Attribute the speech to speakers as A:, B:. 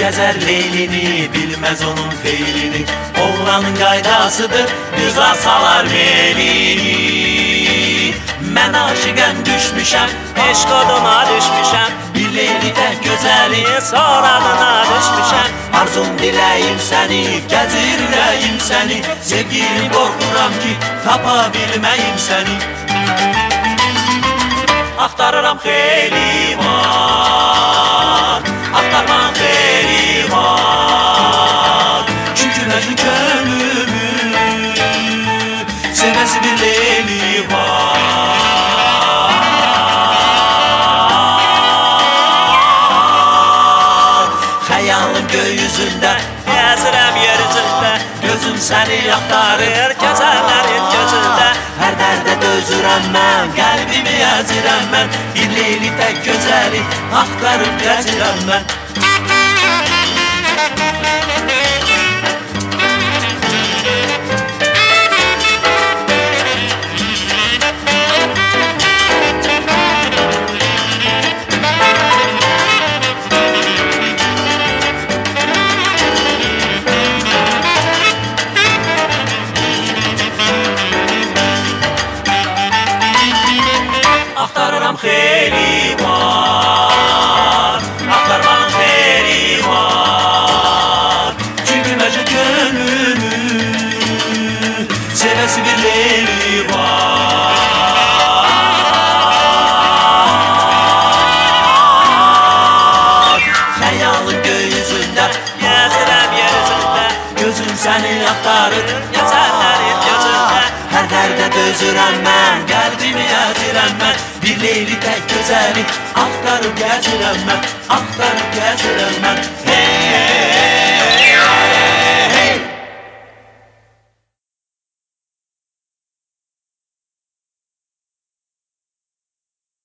A: gəzər leylini Bilməz onun feylini. Oğlanın qaydasıdır Düza salar belini Mən aşiqəm düşmüşəm
B: Eşq oduna düşmüşəm
A: Bir leyli tək gözəli
B: Soradına düşmüşəm
A: Arzum diləyim səni Gəzir ürəyim səni Sevgilim qorxuram ki Tapa bilməyim səni Axtarıram xeyli Bir leyli var Xəyalım göy üzündə
B: Gəzirəm yer üzündə
A: Gözüm səni axtarır
B: Gözəllərin gözündə
A: Hər dərdə dözürəm mən Qəlbimi əzirəm mən Bir leyli tək gözəli Axtarıb gəzirəm mən Axtarıram xeyli var Axtarmağın xeyli var Çünki məcnun könlümü Sevəsi bir leyli var. Xəyalın göy üzündə
B: Gəzirəm yer üzündə
A: Gözüm səni axtarır dərdə dözürəm mən Qəlbimi əzirəm mən Bir leyli tək gözəli Axtarıb gəzirəm mən Axtarıb gəzirəm mən